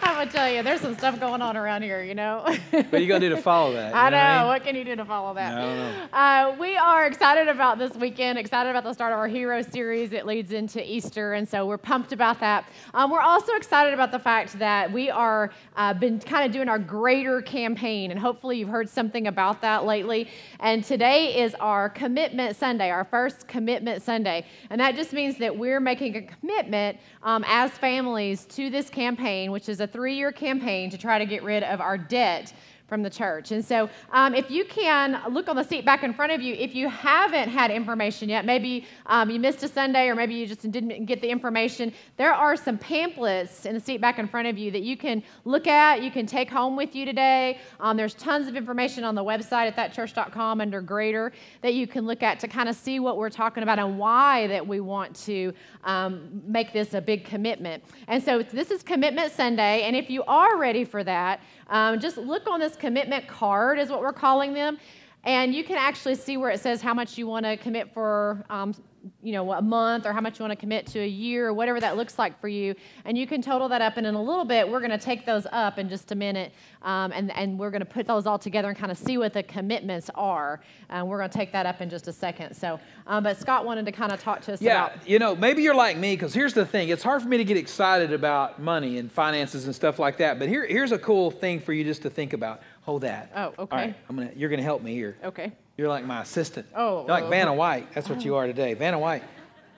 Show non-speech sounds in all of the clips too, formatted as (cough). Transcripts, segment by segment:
(laughs) I'm gonna tell you, there's some stuff going on around here, you know. What are you gonna do to follow that? (laughs) I You know. what I mean? What can you do to follow that? I don't know. Uh, we are excited about this weekend, excited about the start of our Hero series. It leads into Easter, and so we're pumped about that. Um, we're also excited about the fact that we are uh, been kind of doing our Greater campaign, and hopefully you've heard something about that lately. And today is our Commitment Sunday, our first Commitment Sunday, and that just means that we're making a commitment um, as families to this campaign, which is a three-year campaign to try to get rid of our debt from the church. And so, um, if you can look on the seat back in front of you, if you haven't had information yet, maybe um, you missed a Sunday or maybe you just didn't get the information, there are some pamphlets in the seat back in front of you that you can look at, you can take home with you today. Um, there's tons of information on the website at thatchurch.com under Greater that you can look at to kind of see what we're talking about and why that we want to um, make this a big commitment. And so, this is Commitment Sunday, and if you are ready for that, um, just look on this commitment card, is what we're calling them, and you can actually see where it says how much you want to commit for. Um, you know, a month or how much you want to commit to a year or whatever that looks like for you. And you can total that up. And in a little bit, we're going to take those up in just a minute. Um, and, and we're going to put those all together and kind of see what the commitments are. And we're going to take that up in just a second. So, um, but Scott wanted to kind of talk to us Yeah, about. you know, maybe you're like me because here's the thing: it's hard for me to get excited about money and finances and stuff like that. But here, here's a cool thing for you just to think about. Hold that. Oh, okay. All right, I'm gonna. You're gonna help me here. Okay. You're like my assistant. Oh, You're like Vanna White. That's what you are today, Vanna White.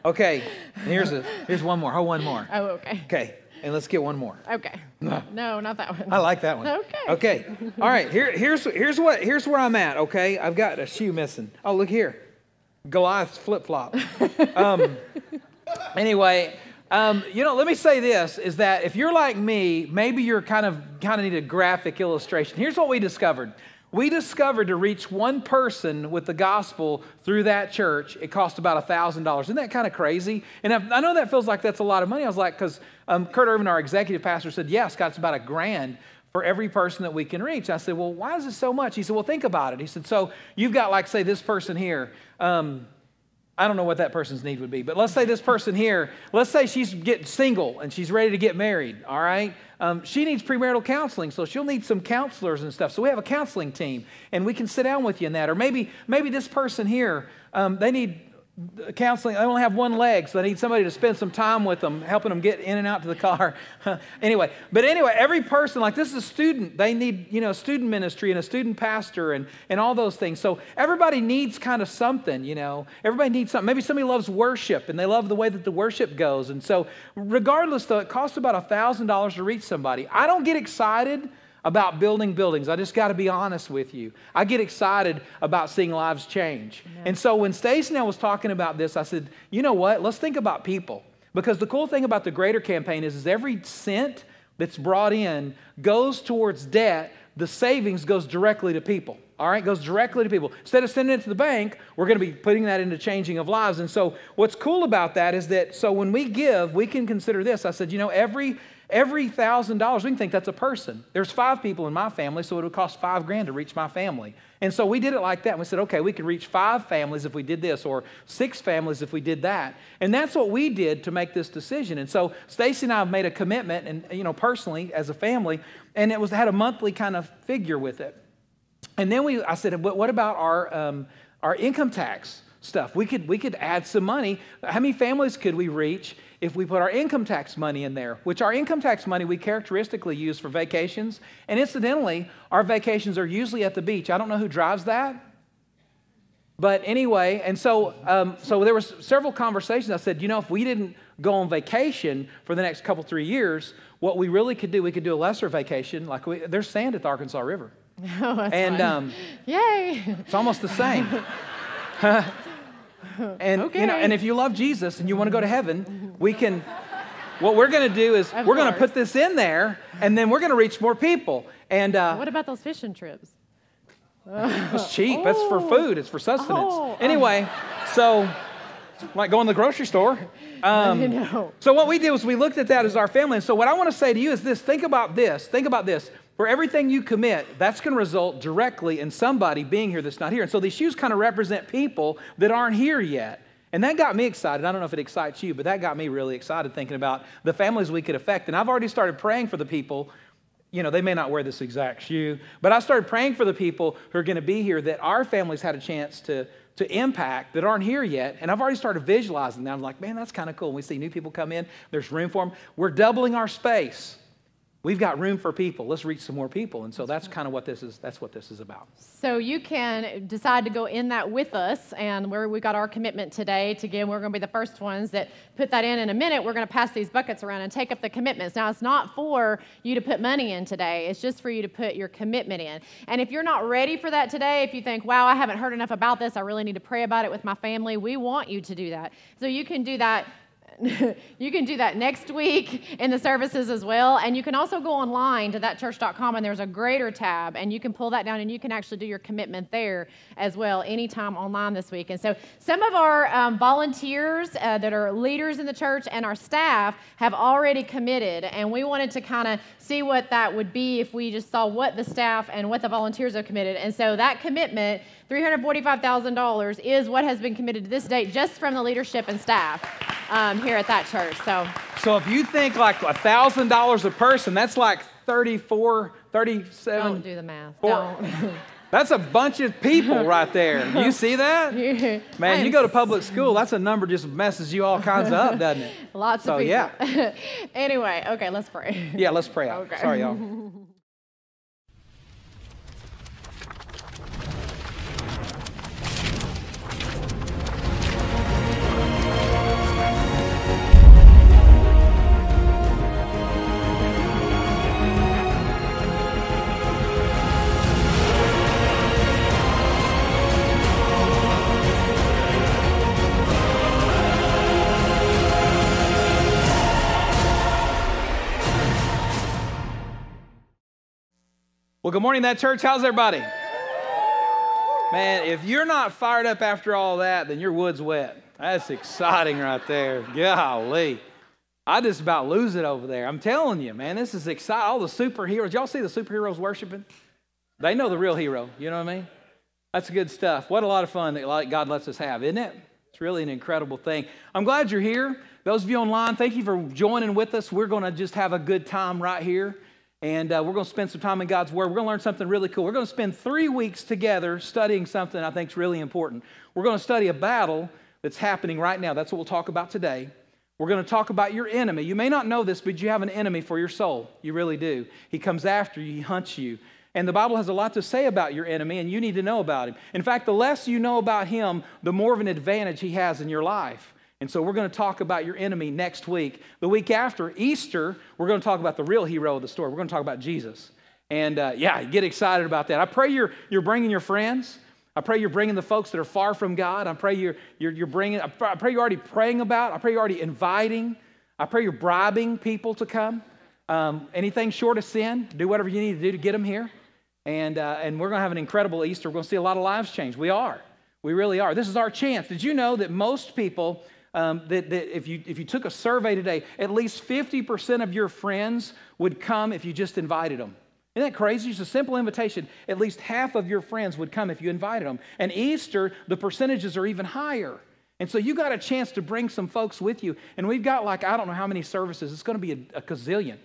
Okay. and here's a. Here's one more. Hold one more. Oh, okay. Okay. And let's get one more. Okay. (laughs) No, not that one. I like that one. Okay. Okay. All right. Here, here's here's what here's where I'm at. Okay. I've got a shoe missing. Oh, look here. Goliath's flip flop. Um, (laughs) anyway, um, you know, let me say this: is that if you're like me, maybe you're kind of kind of need a graphic illustration. Here's what we discovered. We discovered to reach one person with the gospel through that church, it cost about $1,000. Isn't that kind of crazy? And I know that feels like that's a lot of money. I was like, because um, Kurt Irvin, our executive pastor, said, yeah, Scott, it's about a grand for every person that we can reach. I said, well, why is it so much? He said, well, think about it. He said, so you've got, like, say, this person here. Um, I don't know what that person's need would be, but let's say this person here, let's say she's getting single and she's ready to get married, all right? Um, she needs premarital counseling, so she'll need some counselors and stuff. So we have a counseling team, and we can sit down with you in that. Or maybe, maybe this person here, um, they need counseling. They only have one leg, so they need somebody to spend some time with them, helping them get in and out to the car. (laughs) anyway, but anyway, every person, like this is a student, they need, you know, student ministry and a student pastor and, and all those things. So everybody needs kind of something, you know. Everybody needs something. Maybe somebody loves worship and they love the way that the worship goes. And so regardless, though, it costs about a $1,000 to reach somebody. I don't get excited about building buildings. I just got to be honest with you. I get excited about seeing lives change. And so when Stacy and I was talking about this, I said, you know what? Let's think about people. Because the cool thing about the greater campaign is, is every cent that's brought in goes towards debt. The savings goes directly to people. All right, goes directly to people. Instead of sending it to the bank, we're going to be putting that into changing of lives. And so, what's cool about that is that so when we give, we can consider this. I said, you know, every every thousand dollars, we can think that's a person. There's five people in my family, so it would cost five grand to reach my family. And so we did it like that. And we said, okay, we could reach five families if we did this, or six families if we did that. And that's what we did to make this decision. And so Stacy and I have made a commitment, and you know, personally as a family, and it was had a monthly kind of figure with it. And then we, I said, what about our um, our income tax stuff? We could we could add some money. How many families could we reach? If we put our income tax money in there, which our income tax money we characteristically use for vacations. And incidentally, our vacations are usually at the beach. I don't know who drives that. But anyway, and so, um, so there was several conversations. I said, you know, if we didn't go on vacation for the next couple, three years, what we really could do, we could do a lesser vacation. Like we, there's sand at the Arkansas River. (laughs) Oh, that's and um, Yay. it's almost the same. (laughs) (laughs) (laughs) and you know, and if you love Jesus and you want to go to heaven, we can. What we're going to do is Of we're going to put this in there, and then we're going to reach more people. And uh, What about those fishing trips? (laughs) it's cheap. That's for Oh. food. It's for sustenance. Oh, Anyway, so like going to the grocery store. (laughs) Um. So what we did was we looked at that as our family. And so what I want to say to you is this: think about this. Think about this. For everything you commit, that's going to result directly in somebody being here that's not here. And so these shoes kind of represent people that aren't here yet. And that got me excited. I don't know if it excites you, but that got me really excited thinking about the families we could affect. And I've already started praying for the people. You know, they may not wear this exact shoe, but I started praying for the people who are going to be here that our families had a chance to, to impact that aren't here yet. And I've already started visualizing that. I'm like, man, that's kind of cool. We see new people come in, there's room for them. We're doubling our space. We've got room for people. Let's reach some more people. And so that's kind of what this is. That's what this is about. So you can decide to go in that with us, and where we got our commitment today to give. We're going to be the first ones that put that in. In a minute, we're going to pass these buckets around and take up the commitments. Now, it's not for you to put money in today. It's just for you to put your commitment in. And if you're not ready for that today, if you think, "Wow, I haven't heard enough about this. I really need to pray about it with my family," we want you to do that. So you can do that (laughs) you can do that next week in the services as well. And you can also go online to thatchurch.com and there's a greater tab and you can pull that down and you can actually do your commitment there as well anytime online this week. And so some of our um, volunteers uh, that are leaders in the church and our staff have already committed. And we wanted to kind of see what that would be if we just saw what the staff and what the volunteers have committed. And so that commitment, $345,000, is what has been committed to this date just from the leadership and staff um, here at that church. So, so if you think like $1,000 a person, that's like 34, 37. Don't do the math. do Don't. (laughs) That's a bunch of people right there. You (laughs) see that? (laughs) Man, you go to public school, that's a number just messes you all kinds of up, doesn't it? Lots so, of people. So, yeah. anyway, okay, let's pray. Yeah, let's pray. Okay. Sorry, y'all. Well, good morning, that church. How's everybody? Man, if you're not fired up after all that, then your wood's wet. That's exciting right there. Golly. I just about lose it over there. I'm telling you, man, this is exciting. All the superheroes. Y'all see the superheroes worshiping? They know the real hero. You know what I mean? That's good stuff. What a lot of fun that God lets us have, isn't it? It's really an incredible thing. I'm glad you're here. Those of you online, thank you for joining with us. We're going to just have a good time right here and uh, we're going to spend some time in God's Word. We're going to learn something really cool. We're going to spend three weeks together studying something I think is really important. We're going to study a battle that's happening right now. That's what we'll talk about today. We're going to talk about your enemy. You may not know this, but you have an enemy for your soul. You really do. He comes after you, he hunts you. And the Bible has a lot to say about your enemy, and you need to know about him. In fact, the less you know about him, the more of an advantage he has in your life. And so we're going to talk about your enemy next week. The week after Easter, we're going to talk about the real hero of the story. We're going to talk about Jesus. And uh, yeah, get excited about that. I pray you're, you're bringing your friends. I pray you're bringing the folks that are far from God. I pray you're, you're, you're bringing, I pray you're already praying about. I pray you're already inviting. I pray you're bribing people to come. Um, anything short of sin, do whatever you need to do to get them here. And, uh, and we're going to have an incredible Easter. We're going to see a lot of lives change. We are. We really are. This is our chance. Did you know that most people um, that, that if, you, if you took a survey today, at least 50% of your friends would come if you just invited them. Isn't that crazy? Just a simple invitation. At least half of your friends would come if you invited them. And Easter, the percentages are even higher. And so you got a chance to bring some folks with you. And we've got like, I don't know how many services. It's going to be a, a gazillion.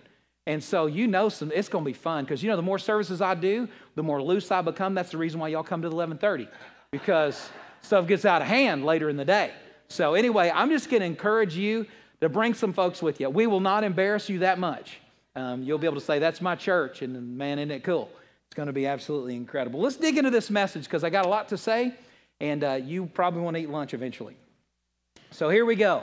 And so you know some, it's going to be fun because you know the more services I do, the more loose I become. That's the reason why y'all come to the 1130 because stuff gets out of hand later in the day. So, anyway, I'm just going to encourage you to bring some folks with you. We will not embarrass you that much. Um, you'll be able to say, That's my church, and man, isn't it cool? It's going to be absolutely incredible. Let's dig into this message because I got a lot to say, and uh, you probably want to eat lunch eventually. So, here we go.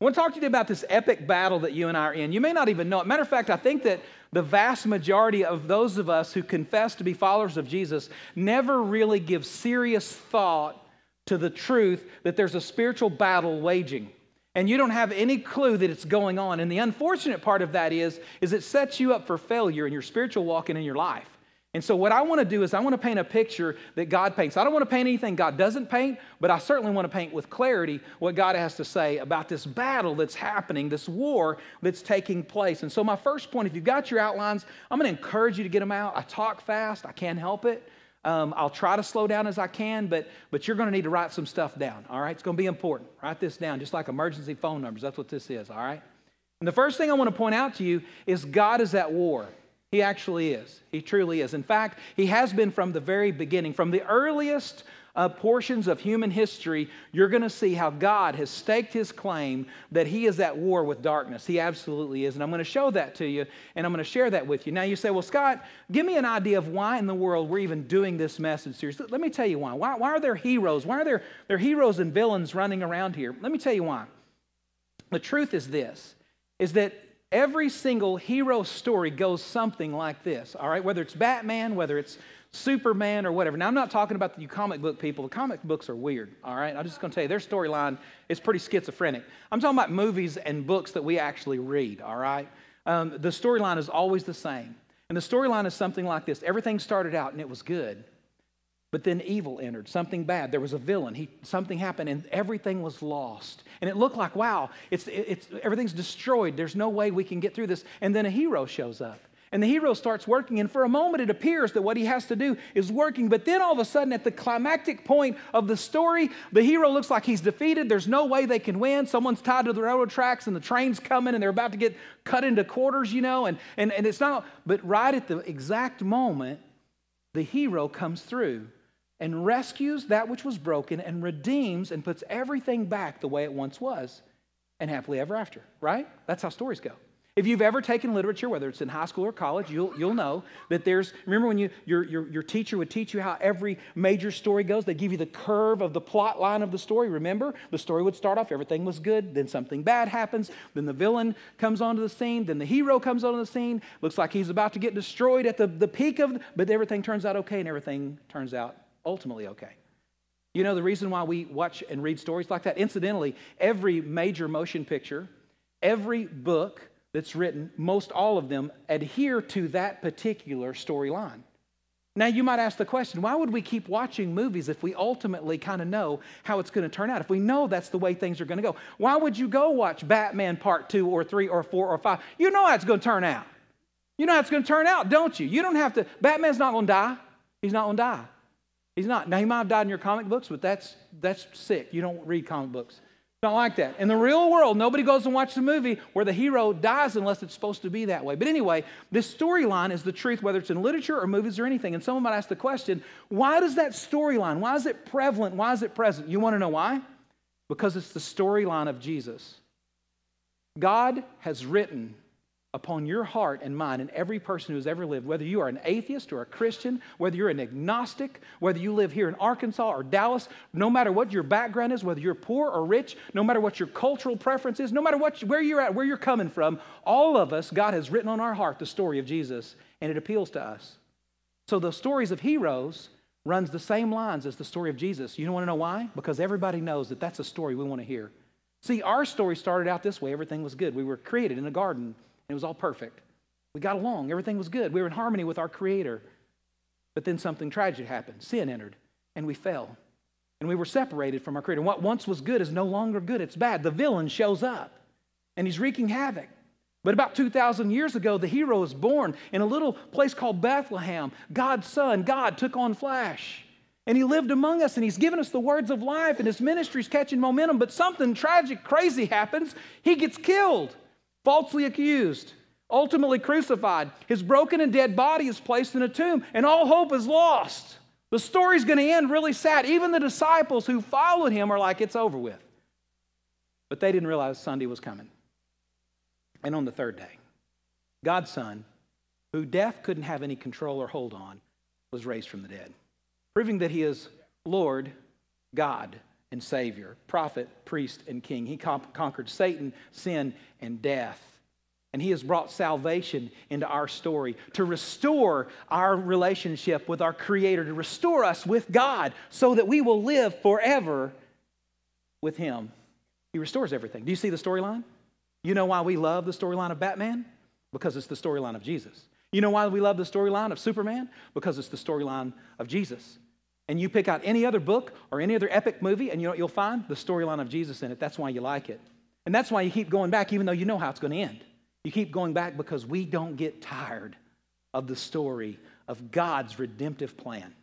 I want to talk to you about this epic battle that you and I are in. You may not even know it. Matter of fact, I think that the vast majority of those of us who confess to be followers of Jesus never really give serious thought to the truth that there's a spiritual battle waging. And you don't have any clue that it's going on. And the unfortunate part of that is is it sets you up for failure in your spiritual walk and in your life. And so what i want to do is i want to paint a picture that god paints. I don't want to paint anything god doesn't paint but i certainly want to paint with clarity what god has to say about this battle that's happening this war that's taking place. And so my first point if you've got your outlines i'm going to encourage you to get them out. I talk fast. I can't help it Um, I'll try to slow down as I can, but, but you're going to need to write some stuff down, all right? It's going to be important. Write this down, just like emergency phone numbers. That's what this is, all right? And the first thing I want to point out to you is God is at war. He actually is. He truly is. In fact, He has been from the very beginning, from the earliest uh, portions of human history, you're going to see how God has staked his claim that he is at war with darkness. He absolutely is. And I'm going to show that to you, and I'm going to share that with you. Now, you say, well, Scott, give me an idea of why in the world we're even doing this message series. Let me tell you why. Why, why are there heroes? Why are there, there heroes and villains running around here? Let me tell you why. The truth is this, is that every single hero story goes something like this, all right? Whether it's Batman, whether it's Superman or whatever. Now, I'm not talking about the comic book people. The comic books are weird, all right? I'm just going to tell you, their storyline is pretty schizophrenic. I'm talking about movies and books that we actually read, all right? Um, the storyline is always the same. And the storyline is something like this everything started out and it was good. But then evil entered, something bad. There was a villain. He, something happened, and everything was lost. And it looked like, wow, it's, it's, everything's destroyed. There's no way we can get through this. And then a hero shows up. And the hero starts working, and for a moment it appears that what he has to do is working. But then all of a sudden, at the climactic point of the story, the hero looks like he's defeated. There's no way they can win. Someone's tied to the railroad tracks, and the train's coming, and they're about to get cut into quarters, you know. And, and, and it's not, but right at the exact moment, the hero comes through and rescues that which was broken and redeems and puts everything back the way it once was and happily ever after, right? That's how stories go. If you've ever taken literature, whether it's in high school or college, you'll, you'll know that there's, remember when you, your, your, your teacher would teach you how every major story goes? They give you the curve of the plot line of the story. Remember? The story would start off, everything was good, then something bad happens, then the villain comes onto the scene, then the hero comes onto the scene, looks like he's about to get destroyed at the, the peak of, but everything turns out okay and everything turns out ultimately okay. You know the reason why we watch and read stories like that? Incidentally, every major motion picture, every book, that's written, most all of them adhere to that particular storyline. Now, you might ask the question why would we keep watching movies if we ultimately kind of know how it's going to turn out? If we know that's the way things are going to go, why would you go watch Batman Part 2 or 3 or 4 or 5? You know how it's going to turn out. You know how it's going to turn out, don't you? You don't have to, Batman's not going to die. He's not going to die. He's not. Now, he might have died in your comic books, but that's, that's sick. You don't read comic books. Not like that. In the real world, nobody goes and watches a movie where the hero dies unless it's supposed to be that way. But anyway, this storyline is the truth, whether it's in literature or movies or anything. And someone might ask the question, why does that storyline, why is it prevalent? Why is it present? You want to know why? Because it's the storyline of Jesus. God has written upon your heart and mind and every person who's ever lived, whether you are an atheist or a Christian, whether you're an agnostic, whether you live here in Arkansas or Dallas, no matter what your background is, whether you're poor or rich, no matter what your cultural preference is, no matter what, where you're at, where you're coming from, all of us, God has written on our heart the story of Jesus, and it appeals to us. So the stories of heroes runs the same lines as the story of Jesus. You don't want to know why? Because everybody knows that that's a story we want to hear. See, our story started out this way. Everything was good. We were created in a garden it was all perfect. We got along, everything was good. We were in harmony with our Creator. But then something tragic happened. Sin entered, and we fell. And we were separated from our Creator. What once was good is no longer good, it's bad. The villain shows up, and he's wreaking havoc. But about 2,000 years ago, the hero was born in a little place called Bethlehem. God's son, God, took on flesh. And he lived among us and he's given us the words of life and his ministry's catching momentum. But something tragic, crazy happens. He gets killed falsely accused, ultimately crucified. His broken and dead body is placed in a tomb, and all hope is lost. The story's going to end really sad. Even the disciples who followed him are like, it's over with. But they didn't realize Sunday was coming. And on the third day, God's Son, who death couldn't have any control or hold on, was raised from the dead, proving that he is Lord, God, and Savior, prophet, priest, and king. He conquered Satan, sin, and death. And he has brought salvation into our story to restore our relationship with our Creator, to restore us with God so that we will live forever with Him. He restores everything. Do you see the storyline? You know why we love the storyline of Batman? Because it's the storyline of Jesus. You know why we love the storyline of Superman? Because it's the storyline of Jesus. And you pick out any other book or any other epic movie, and you know you'll find? The storyline of Jesus in it. That's why you like it. And that's why you keep going back, even though you know how it's going to end. You keep going back because we don't get tired of the story of God's redemptive plan.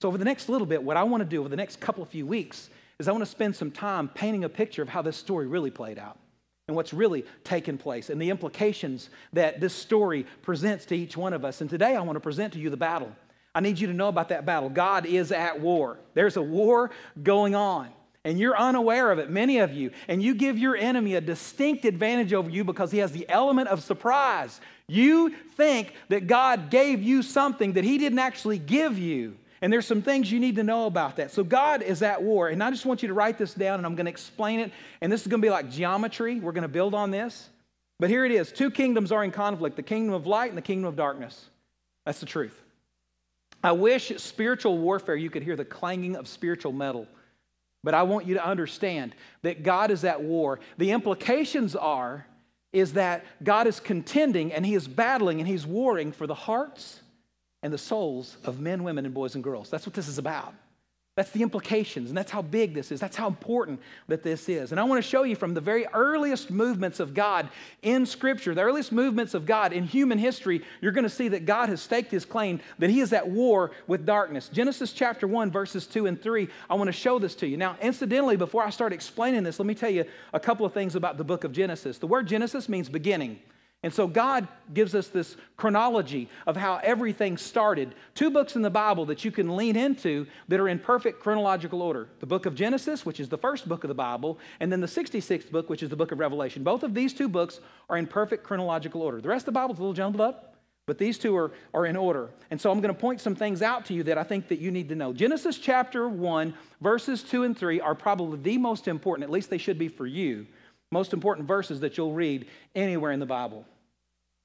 So, over the next little bit, what I want to do over the next couple of few weeks is I want to spend some time painting a picture of how this story really played out and what's really taken place and the implications that this story presents to each one of us. And today I want to present to you the battle. I need you to know about that battle. God is at war. There's a war going on and you're unaware of it, many of you, and you give your enemy a distinct advantage over you because he has the element of surprise. You think that God gave you something that he didn't actually give you. And there's some things you need to know about that. So God is at war. And I just want you to write this down and I'm going to explain it. And this is going to be like geometry. We're going to build on this. But here it is two kingdoms are in conflict the kingdom of light and the kingdom of darkness. That's the truth. I wish spiritual warfare you could hear the clanging of spiritual metal but I want you to understand that God is at war. The implications are is that God is contending and he is battling and he's warring for the hearts and the souls of men, women, and boys and girls. That's what this is about. That's the implications, and that's how big this is. That's how important that this is. And I want to show you from the very earliest movements of God in Scripture, the earliest movements of God in human history, you're going to see that God has staked his claim that he is at war with darkness. Genesis chapter 1, verses 2 and 3, I want to show this to you. Now, incidentally, before I start explaining this, let me tell you a couple of things about the book of Genesis. The word Genesis means beginning. And so God gives us this chronology of how everything started. Two books in the Bible that you can lean into that are in perfect chronological order the book of Genesis, which is the first book of the Bible, and then the 66th book, which is the book of Revelation. Both of these two books are in perfect chronological order. The rest of the Bible is a little jumbled up, but these two are, are in order. And so I'm going to point some things out to you that I think that you need to know. Genesis chapter 1, verses 2 and 3 are probably the most important, at least they should be for you most important verses that you'll read anywhere in the Bible.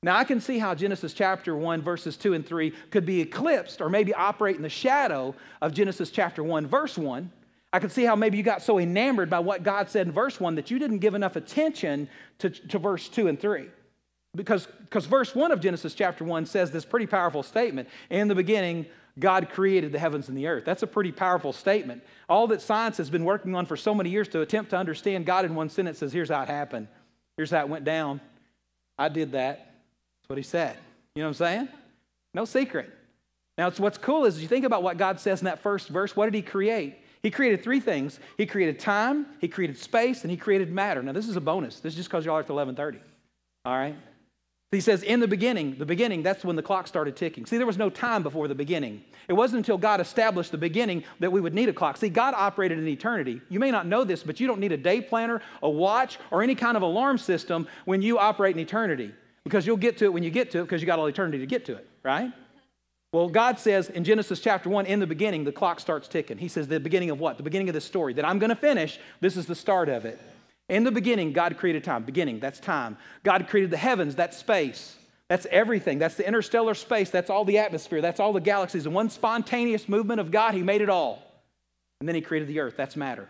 Now, I can see how Genesis chapter 1, verses 2 and 3 could be eclipsed or maybe operate in the shadow of Genesis chapter 1, verse 1. I can see how maybe you got so enamored by what God said in verse 1 that you didn't give enough attention to, to verse 2 and 3. Because, because verse 1 of Genesis chapter 1 says this pretty powerful statement In the beginning, God created the heavens and the earth. That's a pretty powerful statement. All that science has been working on for so many years to attempt to understand God in one sentence says, here's how it happened. Here's how it went down. I did that. That's what he said. You know what I'm saying? No secret. Now, it's, what's cool is you think about what God says in that first verse. What did he create? He created three things. He created time, he created space, and he created matter. Now, this is a bonus. This is just because y'all are at 1130. All right? He says, in the beginning, the beginning, that's when the clock started ticking. See, there was no time before the beginning. It wasn't until God established the beginning that we would need a clock. See, God operated in eternity. You may not know this, but you don't need a day planner, a watch, or any kind of alarm system when you operate in eternity because you'll get to it when you get to it because you got all eternity to get to it, right? Well, God says in Genesis chapter 1, in the beginning, the clock starts ticking. He says, the beginning of what? The beginning of the story that I'm going to finish. This is the start of it. In the beginning, God created time. Beginning, that's time. God created the heavens, that's space. That's everything. That's the interstellar space. That's all the atmosphere. That's all the galaxies. In one spontaneous movement of God, He made it all. And then He created the earth. That's matter.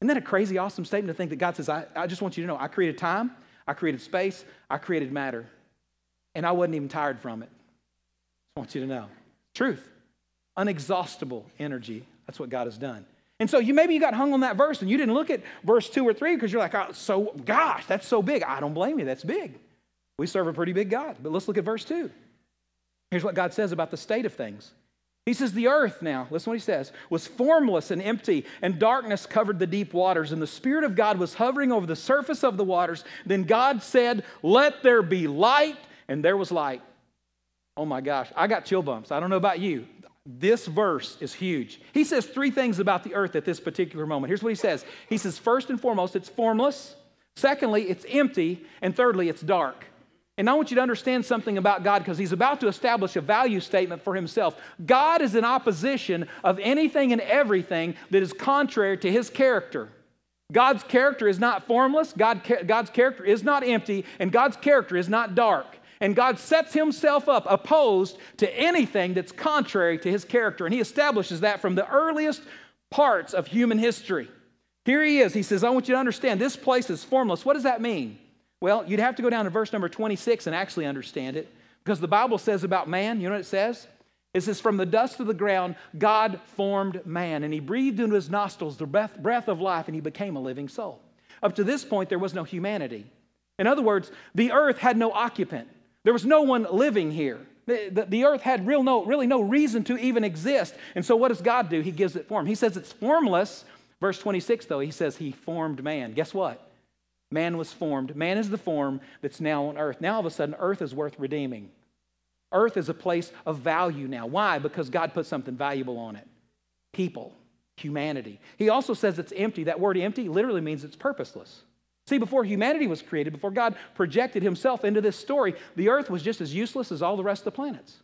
Isn't that a crazy, awesome statement to think that God says, I, I just want you to know, I created time, I created space, I created matter. And I wasn't even tired from it. I want you to know. Truth. Unexhaustible energy. That's what God has done. And so you maybe you got hung on that verse and you didn't look at verse two or three because you're like, oh, so gosh, that's so big. I don't blame you. That's big. We serve a pretty big God. But let's look at verse two. Here's what God says about the state of things. He says, The earth now, listen what he says, was formless and empty, and darkness covered the deep waters, and the Spirit of God was hovering over the surface of the waters. Then God said, Let there be light, and there was light. Oh my gosh, I got chill bumps. I don't know about you. This verse is huge. He says three things about the earth at this particular moment. Here's what he says He says, first and foremost, it's formless. Secondly, it's empty. And thirdly, it's dark. And I want you to understand something about God because he's about to establish a value statement for himself. God is in opposition of anything and everything that is contrary to his character. God's character is not formless, God, God's character is not empty, and God's character is not dark. And God sets himself up opposed to anything that's contrary to his character. And he establishes that from the earliest parts of human history. Here he is. He says, I want you to understand this place is formless. What does that mean? Well, you'd have to go down to verse number 26 and actually understand it because the Bible says about man, you know what it says? It says, From the dust of the ground, God formed man, and he breathed into his nostrils the breath, breath of life, and he became a living soul. Up to this point, there was no humanity. In other words, the earth had no occupant. There was no one living here. The, the, earth had real no, really no reason to even exist. And so what does God do? He gives it form. He says it's formless. Verse 26, though, he says he formed man. Guess what? Man was formed. Man is the form that's now on earth. Now all of a sudden, earth is worth redeeming. Earth is a place of value now. Why? Because God put something valuable on it people, humanity. He also says it's empty. That word empty literally means it's purposeless. See, before humanity was created, before God projected himself into this story, the earth was just as useless as all the rest of the planets.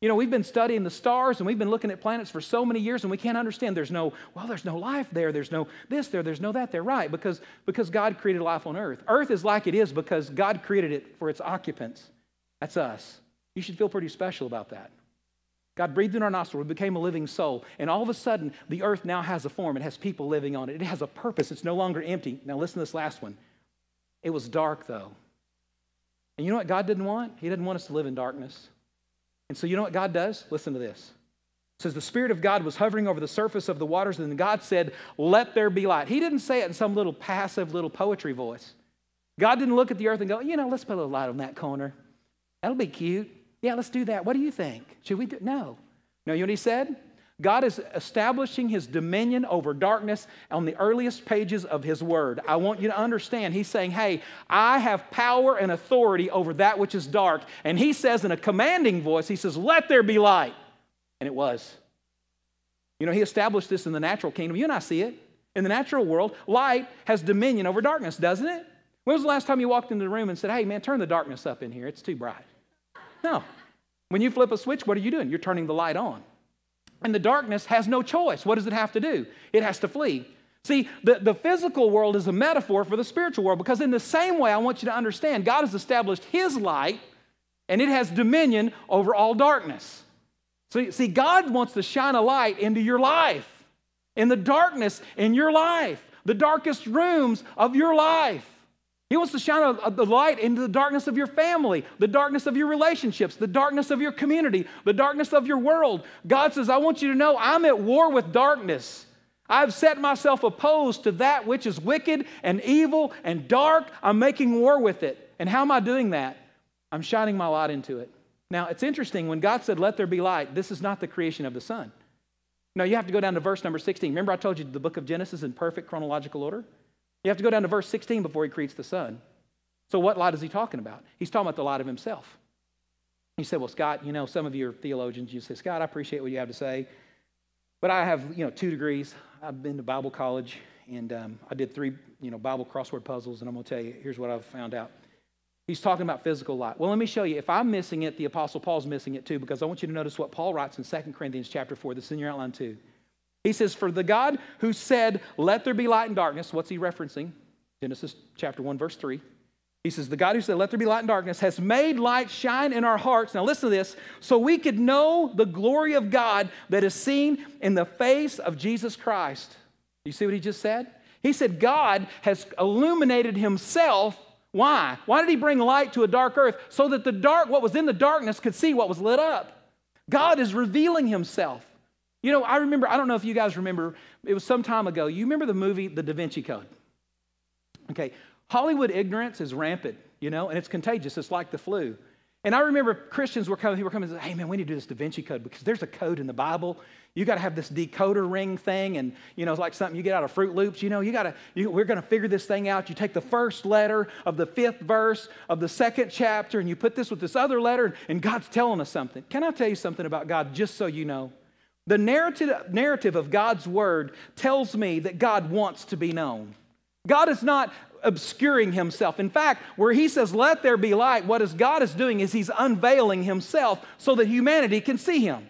You know, we've been studying the stars and we've been looking at planets for so many years and we can't understand there's no, well, there's no life there, there's no this there, there's no that there, right? Because, because God created life on earth. Earth is like it is because God created it for its occupants. That's us. You should feel pretty special about that. God breathed in our nostrils, we became a living soul, and all of a sudden, the earth now has a form. It has people living on it. It has a purpose. It's no longer empty. Now, listen to this last one. It was dark, though. And you know what God didn't want? He didn't want us to live in darkness. And so, you know what God does? Listen to this. It says, The Spirit of God was hovering over the surface of the waters, and God said, Let there be light. He didn't say it in some little passive little poetry voice. God didn't look at the earth and go, You know, let's put a little light on that corner. That'll be cute. Yeah, let's do that. What do you think? Should we do No. No, you know what he said? God is establishing his dominion over darkness on the earliest pages of his word. I want you to understand. He's saying, Hey, I have power and authority over that which is dark. And he says in a commanding voice, He says, Let there be light. And it was. You know, he established this in the natural kingdom. You and I see it. In the natural world, light has dominion over darkness, doesn't it? When was the last time you walked into the room and said, Hey, man, turn the darkness up in here? It's too bright. No. When you flip a switch, what are you doing? You're turning the light on. And the darkness has no choice. What does it have to do? It has to flee. See, the, the physical world is a metaphor for the spiritual world because, in the same way, I want you to understand God has established His light and it has dominion over all darkness. So, see, God wants to shine a light into your life, in the darkness in your life, the darkest rooms of your life. He wants to shine a, a, the light into the darkness of your family, the darkness of your relationships, the darkness of your community, the darkness of your world. God says, I want you to know I'm at war with darkness. I've set myself opposed to that which is wicked and evil and dark. I'm making war with it. And how am I doing that? I'm shining my light into it. Now, it's interesting when God said, Let there be light, this is not the creation of the sun. No, you have to go down to verse number 16. Remember, I told you the book of Genesis in perfect chronological order? You have to go down to verse 16 before he creates the sun. So, what light is he talking about? He's talking about the light of himself. He said, Well, Scott, you know, some of you are theologians. You say, Scott, I appreciate what you have to say, but I have, you know, two degrees. I've been to Bible college, and um, I did three, you know, Bible crossword puzzles, and I'm going to tell you, here's what I've found out. He's talking about physical light. Well, let me show you. If I'm missing it, the Apostle Paul's missing it too, because I want you to notice what Paul writes in 2 Corinthians chapter 4. This is in your outline too. He says, For the God who said, Let there be light and darkness, what's he referencing? Genesis chapter 1, verse 3. He says, The God who said, Let there be light and darkness has made light shine in our hearts. Now listen to this. So we could know the glory of God that is seen in the face of Jesus Christ. You see what he just said? He said, God has illuminated himself. Why? Why did he bring light to a dark earth? So that the dark, what was in the darkness, could see what was lit up. God is revealing himself. You know, I remember, I don't know if you guys remember, it was some time ago. You remember the movie The Da Vinci Code? Okay, Hollywood ignorance is rampant, you know, and it's contagious. It's like the flu. And I remember Christians were coming, were coming and said, hey man, we need to do this Da Vinci Code because there's a code in the Bible. You got to have this decoder ring thing, and you know, it's like something you get out of Froot Loops. You know, you got to, we're going to figure this thing out. You take the first letter of the fifth verse of the second chapter, and you put this with this other letter, and God's telling us something. Can I tell you something about God just so you know? The narrative, narrative of God's word tells me that God wants to be known. God is not obscuring himself. In fact, where he says, Let there be light, what is God is doing is he's unveiling himself so that humanity can see him.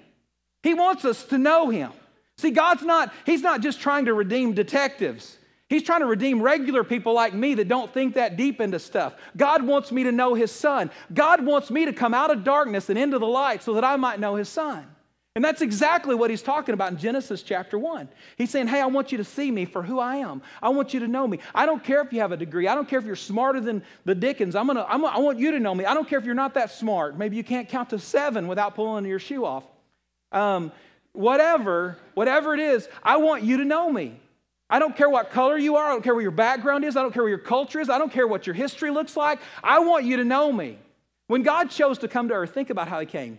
He wants us to know him. See, God's not, he's not just trying to redeem detectives. He's trying to redeem regular people like me that don't think that deep into stuff. God wants me to know his son. God wants me to come out of darkness and into the light so that I might know his son. And that's exactly what he's talking about in Genesis chapter 1. He's saying, Hey, I want you to see me for who I am. I want you to know me. I don't care if you have a degree. I don't care if you're smarter than the Dickens. I'm gonna, I'm, I want you to know me. I don't care if you're not that smart. Maybe you can't count to seven without pulling your shoe off. Um, whatever, whatever it is, I want you to know me. I don't care what color you are. I don't care what your background is. I don't care what your culture is. I don't care what your history looks like. I want you to know me. When God chose to come to earth, think about how he came.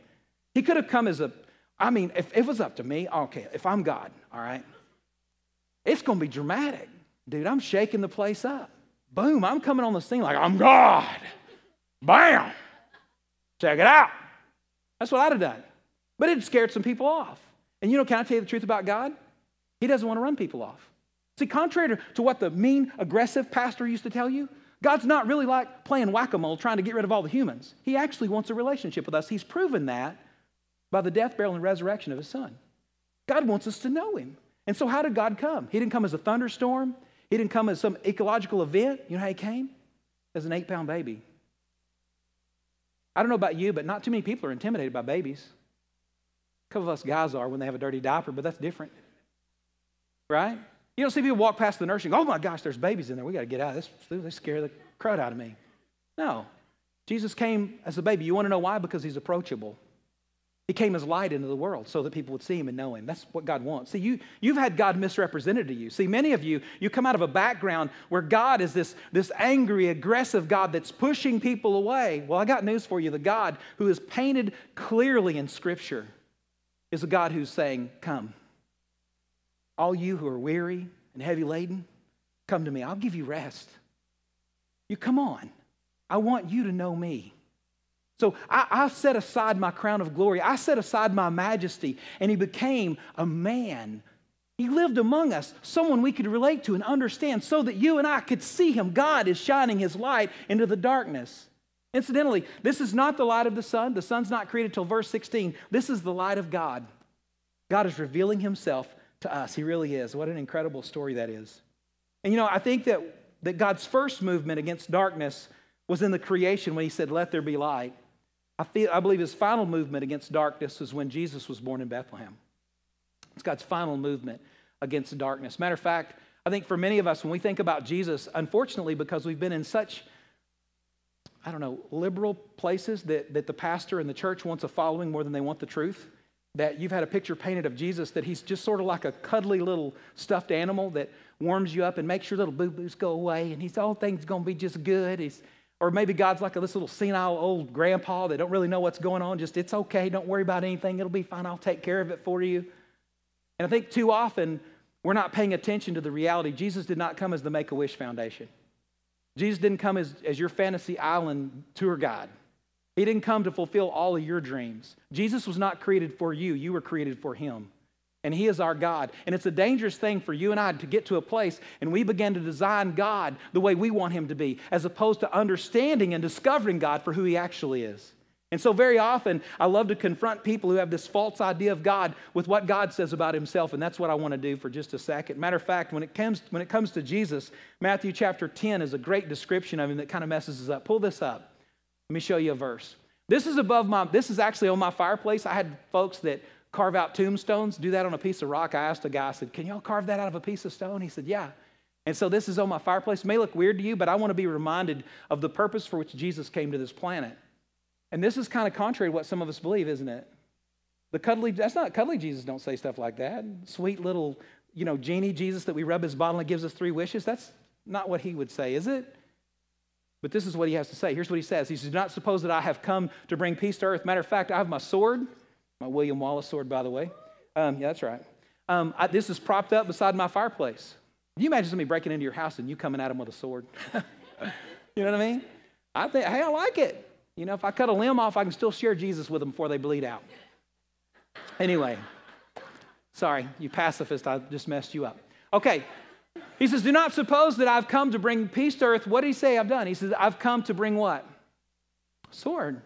He could have come as a, I mean, if, it was up to me, okay, if I'm God, all right, it's going to be dramatic. Dude, I'm shaking the place up. Boom, I'm coming on the scene like, I'm God. Bam. Check it out. That's what I'd have done. But it scared some people off. And you know, can I tell you the truth about God? He doesn't want to run people off. See, contrary to what the mean, aggressive pastor used to tell you, God's not really like playing whack a mole trying to get rid of all the humans. He actually wants a relationship with us. He's proven that by the death, burial, and resurrection of his son. God wants us to know him. And so, how did God come? He didn't come as a thunderstorm, He didn't come as some ecological event. You know how He came? As an eight pound baby. I don't know about you, but not too many people are intimidated by babies. A couple of us guys are when they have a dirty diaper, but that's different. Right? You don't see people walk past the nursing, oh my gosh, there's babies in there. We got to get out of this. They scare the crud out of me. No. Jesus came as a baby. You want to know why? Because he's approachable. He came as light into the world so that people would see him and know him. That's what God wants. See, you, you've had God misrepresented to you. See, many of you, you come out of a background where God is this, this angry, aggressive God that's pushing people away. Well, I got news for you. The God who is painted clearly in Scripture is a God who's saying, Come. All you who are weary and heavy laden, come to me. I'll give you rest. You come on. I want you to know me. So I, I, set aside my crown of glory. I set aside my majesty, and he became a man. He lived among us, someone we could relate to and understand, so that you and I could see him. God is shining his light into the darkness. Incidentally, this is not the light of the sun. The sun's not created till verse 16. This is the light of God. God is revealing himself to us. He really is. What an incredible story that is. And you know, I think that, that God's first movement against darkness was in the creation when he said, Let there be light. I, feel, I believe his final movement against darkness was when Jesus was born in Bethlehem. It's God's final movement against darkness. Matter of fact, I think for many of us, when we think about Jesus, unfortunately, because we've been in such, I don't know, liberal places that, that the pastor and the church wants a following more than they want the truth, that you've had a picture painted of Jesus that he's just sort of like a cuddly little stuffed animal that warms you up and makes your little boo boos go away, and he's all things going to be just good. He's, or maybe God's like this little senile old grandpa that don't really know what's going on. Just, it's okay. Don't worry about anything. It'll be fine. I'll take care of it for you. And I think too often we're not paying attention to the reality. Jesus did not come as the Make a Wish Foundation. Jesus didn't come as, as your fantasy island tour guide. He didn't come to fulfill all of your dreams. Jesus was not created for you, you were created for him and He is our God. And it's a dangerous thing for you and I to get to a place and we begin to design God the way we want Him to be, as opposed to understanding and discovering God for who He actually is. And so, very often, I love to confront people who have this false idea of God with what God says about Himself, and that's what I want to do for just a second. Matter of fact, when it comes, when it comes to Jesus, Matthew chapter 10 is a great description of Him that kind of messes us up. Pull this up. Let me show you a verse. This is above my, this is actually on my fireplace. I had folks that carve out tombstones, do that on a piece of rock. I asked a guy, I said, Can y'all carve that out of a piece of stone? He said, Yeah. And so this is on my fireplace. It may look weird to you, but I want to be reminded of the purpose for which Jesus came to this planet. And this is kind of contrary to what some of us believe, isn't it? The cuddly, that's not cuddly Jesus, don't say stuff like that. Sweet little, you know, genie Jesus that we rub his bottle and gives us three wishes. That's not what he would say, is it? But this is what he has to say. Here's what he says He says, Do not suppose that I have come to bring peace to earth. Matter of fact, I have my sword my William Wallace sword, by the way. Um, yeah, that's right. Um, I, this is propped up beside my fireplace. Can you imagine somebody breaking into your house and you coming at them with a sword? (laughs) you know what I mean? I think, hey, I like it. You know, if I cut a limb off, I can still share Jesus with them before they bleed out. Anyway, sorry, you pacifist, I just messed you up. Okay, he says, Do not suppose that I've come to bring peace to earth. What did he say I've done? He says, I've come to bring what? Sword.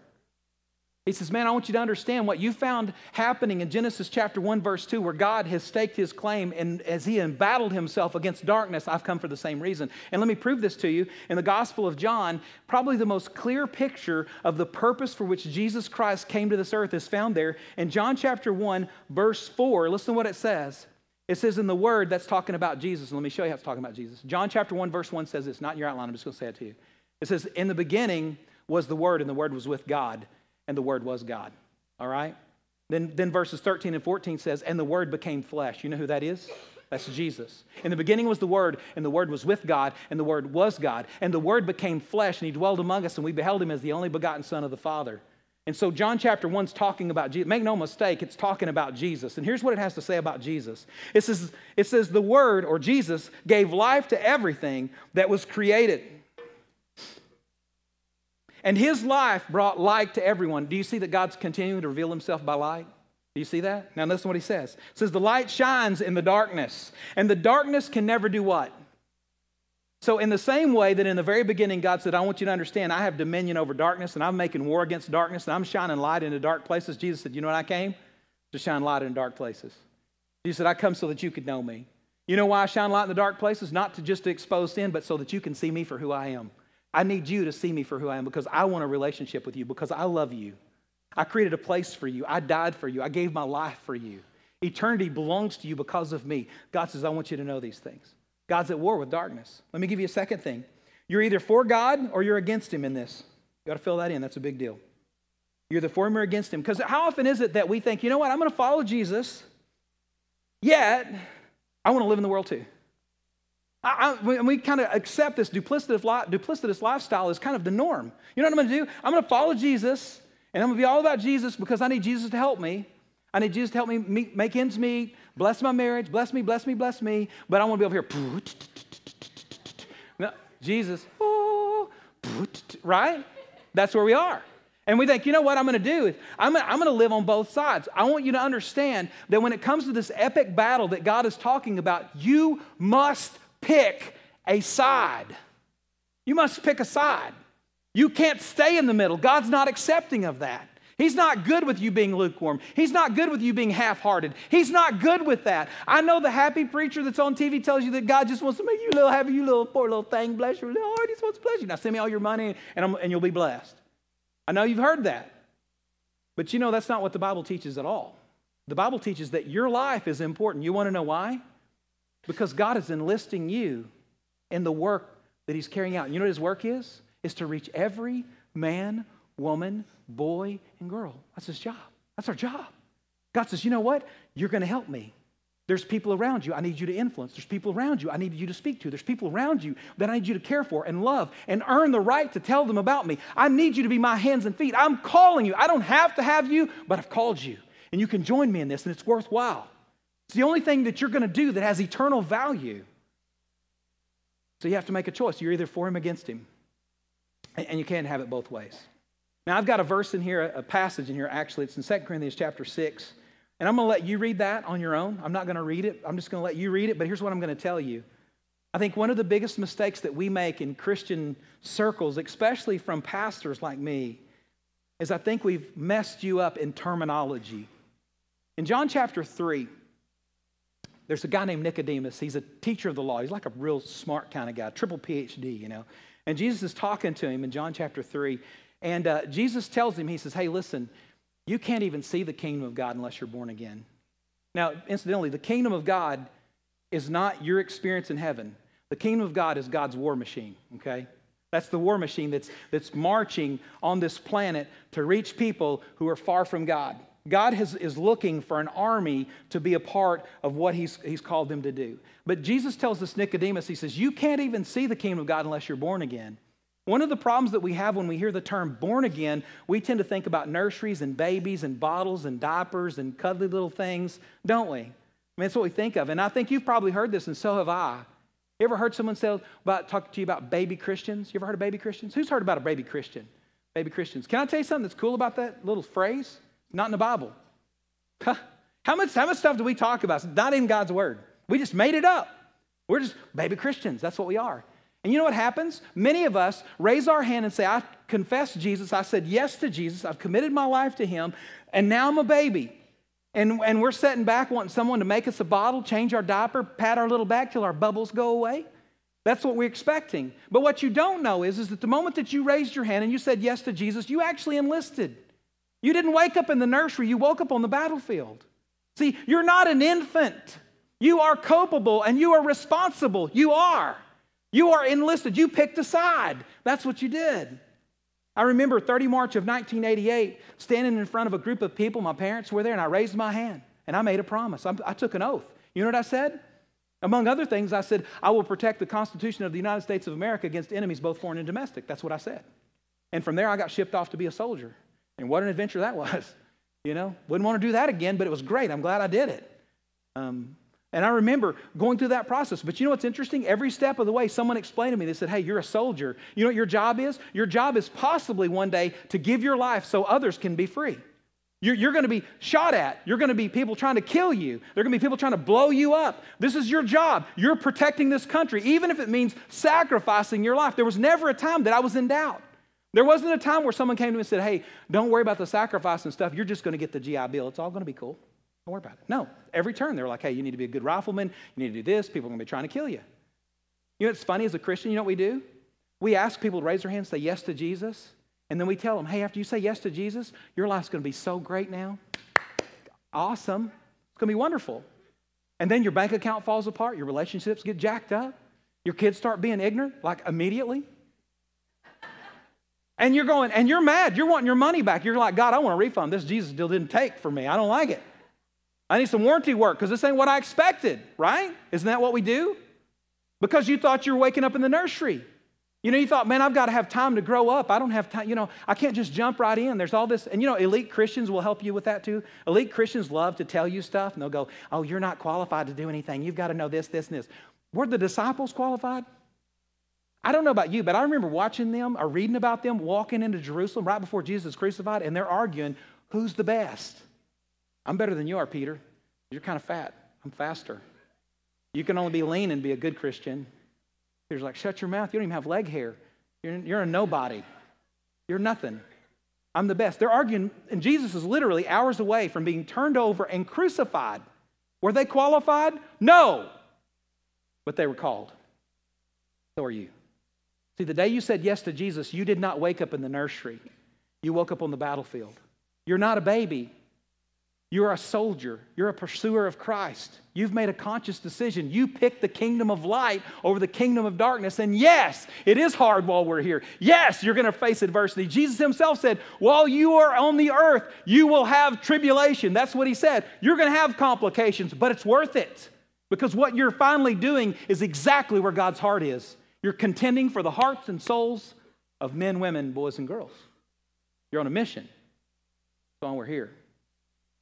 He says, Man, I want you to understand what you found happening in Genesis chapter 1, verse 2, where God has staked his claim, and as he embattled himself against darkness, I've come for the same reason. And let me prove this to you. In the Gospel of John, probably the most clear picture of the purpose for which Jesus Christ came to this earth is found there in John chapter 1, verse 4. Listen to what it says. It says in the word that's talking about Jesus. Let me show you how it's talking about Jesus. John chapter 1, verse 1 says this, not in your outline, I'm just going to say it to you. It says, In the beginning was the Word, and the Word was with God and the Word was God. All right? Then, then verses 13 and 14 says, and the Word became flesh. You know who that is? That's Jesus. In the beginning was the Word, and the Word was with God, and the Word was God. And the Word became flesh, and He dwelled among us, and we beheld Him as the only begotten Son of the Father. And so, John chapter 1 is talking about Jesus. Make no mistake, it's talking about Jesus. And here's what it has to say about Jesus it says, it says, The Word, or Jesus, gave life to everything that was created. And his life brought light to everyone. Do you see that God's continuing to reveal himself by light? Do you see that? Now listen to what he says. It says, The light shines in the darkness, and the darkness can never do what? So, in the same way that in the very beginning, God said, I want you to understand, I have dominion over darkness, and I'm making war against darkness, and I'm shining light into dark places. Jesus said, You know what I came? To shine light in dark places. He said, I come so that you could know me. You know why I shine light in the dark places? Not to just to expose sin, but so that you can see me for who I am. I need you to see me for who I am because I want a relationship with you, because I love you. I created a place for you. I died for you. I gave my life for you. Eternity belongs to you because of me. God says, I want you to know these things. God's at war with darkness. Let me give you a second thing. You're either for God or you're against Him in this. You got to fill that in. That's a big deal. You're the former or against Him. Because how often is it that we think, you know what, I'm going to follow Jesus, yet I want to live in the world too? I, I, we kind of accept this duplicitous, duplicitous lifestyle as kind of the norm. You know what I'm going to do? I'm going to follow Jesus, and I'm going to be all about Jesus because I need Jesus to help me. I need Jesus to help me meet, make ends meet, bless my marriage, bless me, bless me, bless me. But I want to be over here. No, Jesus, right? That's where we are. And we think, you know what I'm going to do? I'm I'm going to live on both sides. I want you to understand that when it comes to this epic battle that God is talking about, you must pick a side. You must pick a side. You can't stay in the middle. God's not accepting of that. He's not good with you being lukewarm. He's not good with you being half hearted. He's not good with that. I know the happy preacher that's on TV tells you that God just wants to make you a little happy, you little poor little thing, bless your little heart. He just wants to bless you. Now send me all your money and, and you'll be blessed. I know you've heard that. But you know, that's not what the Bible teaches at all. The Bible teaches that your life is important. You want to know why? Because God is enlisting you in the work that He's carrying out. You know what His work is? Is to reach every man, woman, boy, and girl. That's His job. That's our job. God says, you know what? You're going to help me. There's people around you I need you to influence. There's people around you I need you to speak to. There's people around you that I need you to care for and love and earn the right to tell them about me. I need you to be my hands and feet. I'm calling you. I don't have to have you, but I've called you. And you can join me in this, and it's worthwhile. The only thing that you're going to do that has eternal value. So you have to make a choice. You're either for him against him. And you can't have it both ways. Now, I've got a verse in here, a passage in here, actually. It's in 2 Corinthians chapter 6. And I'm going to let you read that on your own. I'm not going to read it. I'm just going to let you read it. But here's what I'm going to tell you. I think one of the biggest mistakes that we make in Christian circles, especially from pastors like me, is I think we've messed you up in terminology. In John chapter 3, there's a guy named Nicodemus. He's a teacher of the law. He's like a real smart kind of guy, triple PhD, you know. And Jesus is talking to him in John chapter 3. And uh, Jesus tells him, He says, Hey, listen, you can't even see the kingdom of God unless you're born again. Now, incidentally, the kingdom of God is not your experience in heaven. The kingdom of God is God's war machine, okay? That's the war machine that's, that's marching on this planet to reach people who are far from God. God has, is looking for an army to be a part of what he's, he's called them to do. But Jesus tells this Nicodemus, He says, You can't even see the kingdom of God unless you're born again. One of the problems that we have when we hear the term born again, we tend to think about nurseries and babies and bottles and diapers and cuddly little things, don't we? I mean, that's what we think of. And I think you've probably heard this, and so have I. You ever heard someone say about talk to you about baby Christians? You ever heard of baby Christians? Who's heard about a baby Christian? Baby Christians. Can I tell you something that's cool about that little phrase? Not in the Bible. Huh? How much, how much stuff do we talk about? It's not in God's word. We just made it up. We're just baby Christians. That's what we are. And you know what happens? Many of us raise our hand and say, I confess Jesus. I said yes to Jesus. I've committed my life to him. And now I'm a baby. And, and we're sitting back wanting someone to make us a bottle, change our diaper, pat our little back till our bubbles go away. That's what we're expecting. But what you don't know is, is that the moment that you raised your hand and you said yes to Jesus, you actually enlisted. You didn't wake up in the nursery, you woke up on the battlefield. See, you're not an infant. You are culpable and you are responsible. You are. You are enlisted. You picked a side. That's what you did. I remember 30 March of 1988 standing in front of a group of people. My parents were there and I raised my hand and I made a promise. I, took an oath. You know what I said? Among other things, I said, I will protect the Constitution of the United States of America against enemies, both foreign and domestic. That's what I said. And from there, I got shipped off to be a soldier. And what an adventure that (laughs) was. You know, wouldn't want to do that again, but it was great. I'm glad I did it. Um, and I remember going through that process. But you know what's interesting? Every step of the way, someone explained to me, they said, Hey, you're a soldier. You know what your job is? Your job is possibly one day to give your life so others can be free. You're, you're going to be shot at. You're going to be people trying to kill you. There are going to be people trying to blow you up. This is your job. You're protecting this country, even if it means sacrificing your life. There was never a time that I was in doubt. There wasn't a time where someone came to me and said, Hey, don't worry about the sacrifice and stuff. You're just going to get the GI Bill. It's all going to be cool. Don't worry about it. No, every turn they're like, Hey, you need to be a good rifleman. You need to do this. People are going to be trying to kill you. You know what's funny as a Christian? You know what we do? We ask people to raise their hands, say yes to Jesus. And then we tell them, hey, after you say yes to Jesus, your life's going to be so great now. Awesome. It's going to be wonderful. And then your bank account falls apart, your relationships get jacked up, your kids start being ignorant, like immediately. And you're going, and you're mad. You're wanting your money back. You're like, God, I want a refund. This Jesus deal didn't take for me. I don't like it. I need some warranty work because this ain't what I expected, right? Isn't that what we do? Because you thought you were waking up in the nursery. You know, you thought, man, I've got to have time to grow up. I don't have time. You know, I can't just jump right in. There's all this. And you know, elite Christians will help you with that too. Elite Christians love to tell you stuff and they'll go, oh, you're not qualified to do anything. You've got to know this, this, and this. Were the disciples qualified? I don't know about you, but I remember watching them or reading about them walking into Jerusalem right before Jesus crucified, and they're arguing, who's the best? I'm better than you are, Peter. You're kind of fat. I'm faster. You can only be lean and be a good Christian. Peter's like, shut your mouth. You don't even have leg hair. You're, you're a nobody. You're nothing. I'm the best. They're arguing, and Jesus is literally hours away from being turned over and crucified. Were they qualified? No. But they were called. So are you. See, the day you said yes to Jesus, you did not wake up in the nursery. You woke up on the battlefield. You're not a baby. You're a soldier. You're a pursuer of Christ. You've made a conscious decision. You picked the kingdom of light over the kingdom of darkness. And yes, it is hard while we're here. Yes, you're going to face adversity. Jesus himself said, While you are on the earth, you will have tribulation. That's what he said. You're going to have complications, but it's worth it because what you're finally doing is exactly where God's heart is. You're contending for the hearts and souls of men, women, boys, and girls. You're on a mission. That's why we're here.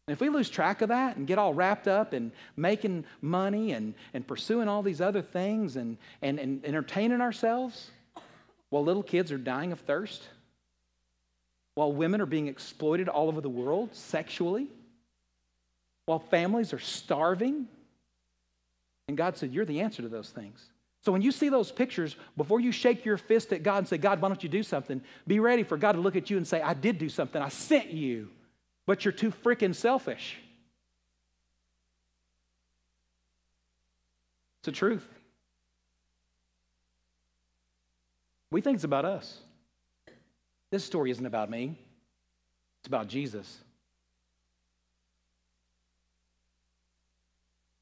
And if we lose track of that and get all wrapped up in making money and, and pursuing all these other things and, and, and entertaining ourselves while little kids are dying of thirst, while women are being exploited all over the world sexually, while families are starving, and God said, You're the answer to those things. So when you see those pictures, before you shake your fist at God and say, God, why don't you do something? Be ready for God to look at you and say, I did do something. I sent you but you're too freaking selfish. It's the truth. We think it's about us. This story isn't about me, it's about Jesus.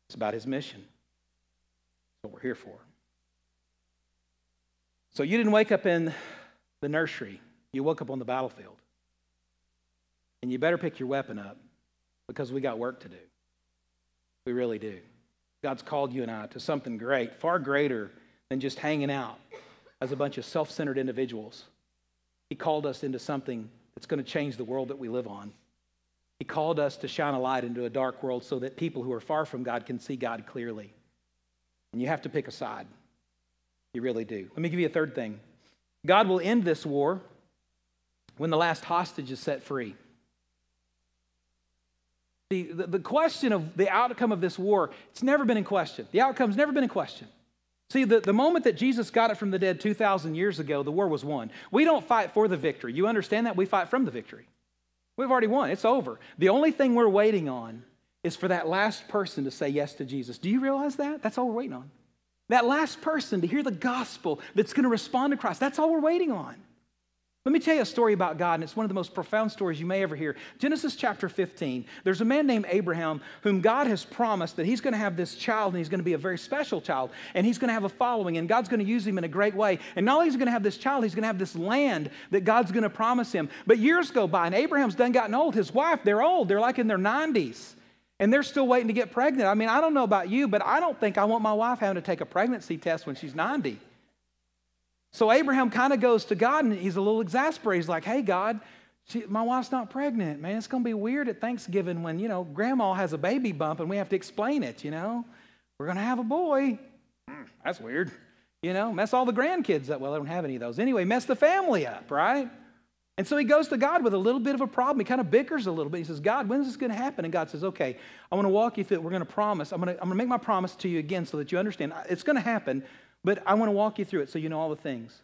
It's about his mission. That's what we're here for. So you didn't wake up in the nursery, you woke up on the battlefield. And you better pick your weapon up because we got work to do. We really do. God's called you and I to something great, far greater than just hanging out as a bunch of self centered individuals. He called us into something that's going to change the world that we live on. He called us to shine a light into a dark world so that people who are far from God can see God clearly. And you have to pick a side. You really do. Let me give you a third thing God will end this war when the last hostage is set free. The, the, the question of the outcome of this war, it's never been in question. The outcome's never been in question. See, the, the moment that Jesus got it from the dead 2,000 years ago, the war was won. We don't fight for the victory. You understand that? We fight from the victory. We've already won. It's over. The only thing we're waiting on is for that last person to say yes to Jesus. Do you realize that? That's all we're waiting on. That last person to hear the gospel that's going to respond to Christ. That's all we're waiting on. Let me tell you a story about God, and it's one of the most profound stories you may ever hear. Genesis chapter 15. There's a man named Abraham whom God has promised that he's going to have this child, and he's going to be a very special child, and he's going to have a following, and God's going to use him in a great way. And not only is he going to have this child, he's going to have this land that God's going to promise him. But years go by, and Abraham's done gotten old. His wife, they're old, they're like in their 90s. And they're still waiting to get pregnant. I mean, I don't know about you, but I don't think I want my wife having to take a pregnancy test when she's 90. So Abraham kind of goes to God and he's a little exasperated. He's like, hey, God, she, my wife's not pregnant, man. It's going to be weird at Thanksgiving when, you know, grandma has a baby bump and we have to explain it, you know. We're going to have a boy. Hmm, that's weird. You know, mess all the grandkids up. Well, I don't have any of those. Anyway, mess the family up, right? And so he goes to God with a little bit of a problem. He kind of bickers a little bit. He says, God, when is this going to happen? And God says, okay, I want to walk you through it. We're going to promise. I'm going to, I'm going to make my promise to you again so that you understand. It's going to happen, but I want to walk you through it so you know all the things.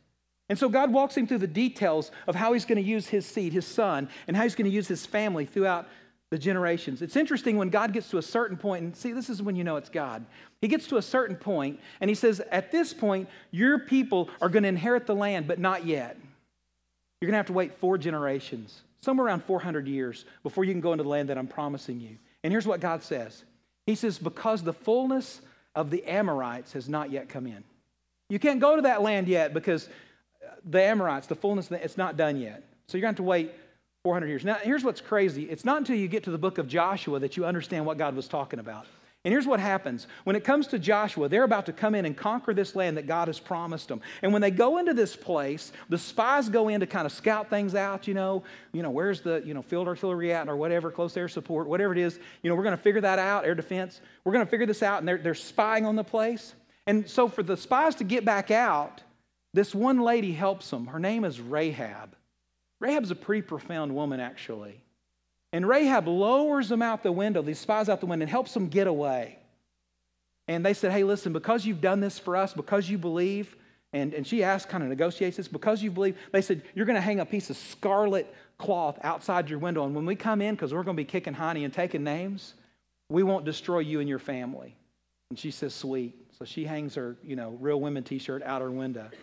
And so God walks him through the details of how he's going to use his seed, his son, and how he's going to use his family throughout the generations. It's interesting when God gets to a certain point, and see, this is when you know it's God. He gets to a certain point, and he says, At this point, your people are going to inherit the land, but not yet. You're going to have to wait four generations, somewhere around 400 years, before you can go into the land that I'm promising you. And here's what God says He says, Because the fullness of the Amorites has not yet come in. You can't go to that land yet because uh, the Amorites, the fullness, it's not done yet. So you're going to have to wait 400 years. Now, here's what's crazy it's not until you get to the book of Joshua that you understand what God was talking about. And here's what happens when it comes to Joshua, they're about to come in and conquer this land that God has promised them. And when they go into this place, the spies go in to kind of scout things out, you know, you know, where's the, you know, field artillery at or whatever, close air support, whatever it is. You know, we're going to figure that out, air defense. We're going to figure this out, and they're, they're spying on the place. And so for the spies to get back out, this one lady helps them. Her name is Rahab. Rahab's a pretty profound woman, actually. And Rahab lowers them out the window, these spies out the window, and helps them get away. And they said, Hey, listen, because you've done this for us, because you believe, and, and she asked, kind of negotiates this, because you believe, they said, You're going to hang a piece of scarlet cloth outside your window. And when we come in, because we're going to be kicking honey and taking names, we won't destroy you and your family. And she says, Sweet. So she hangs her, you know, real women t shirt out her window. (laughs)